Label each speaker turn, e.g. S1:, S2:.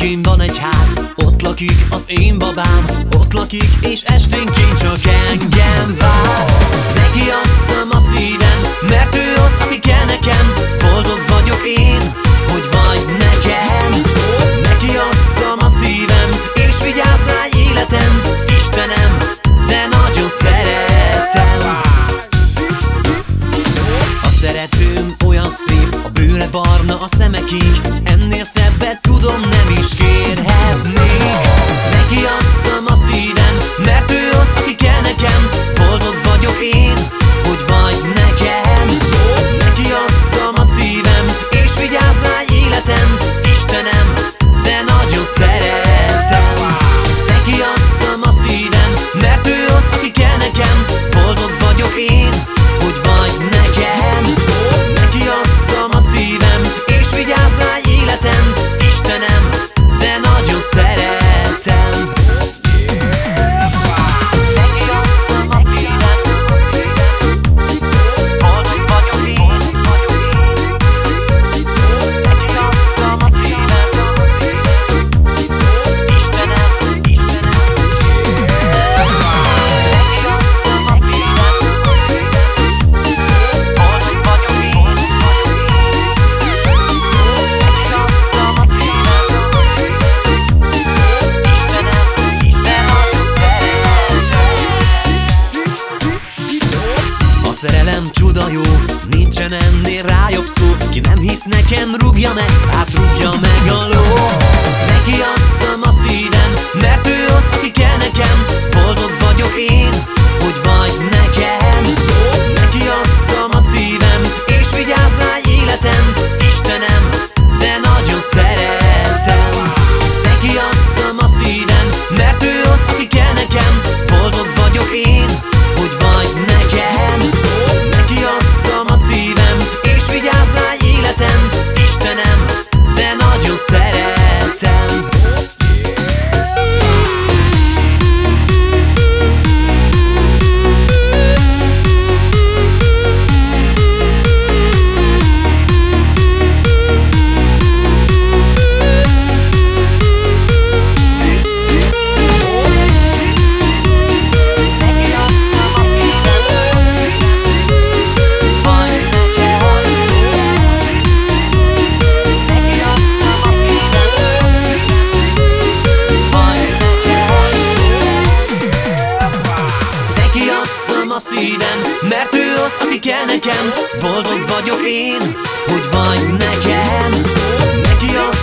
S1: Végén van egy ház, ott lakik az én babám Ott lakik és esténként csak engem vár. Neki adtam a szívem, mert ő az, aki kell nekem. Boldog vagyok én, hogy vagy szeretőm olyan szép A bőre barna, a szemekig. Ennél szebbet tudom nem is kérhetnék. szerelem csuda jó. Nincsen ennél rájobb szó. Ki nem hisz nekem rúgja meg. Hát rúgja meg a ló. szívem Mert ő az, aki kell nekem. Boldog vagyok én, hogy vagy nekem. Neki a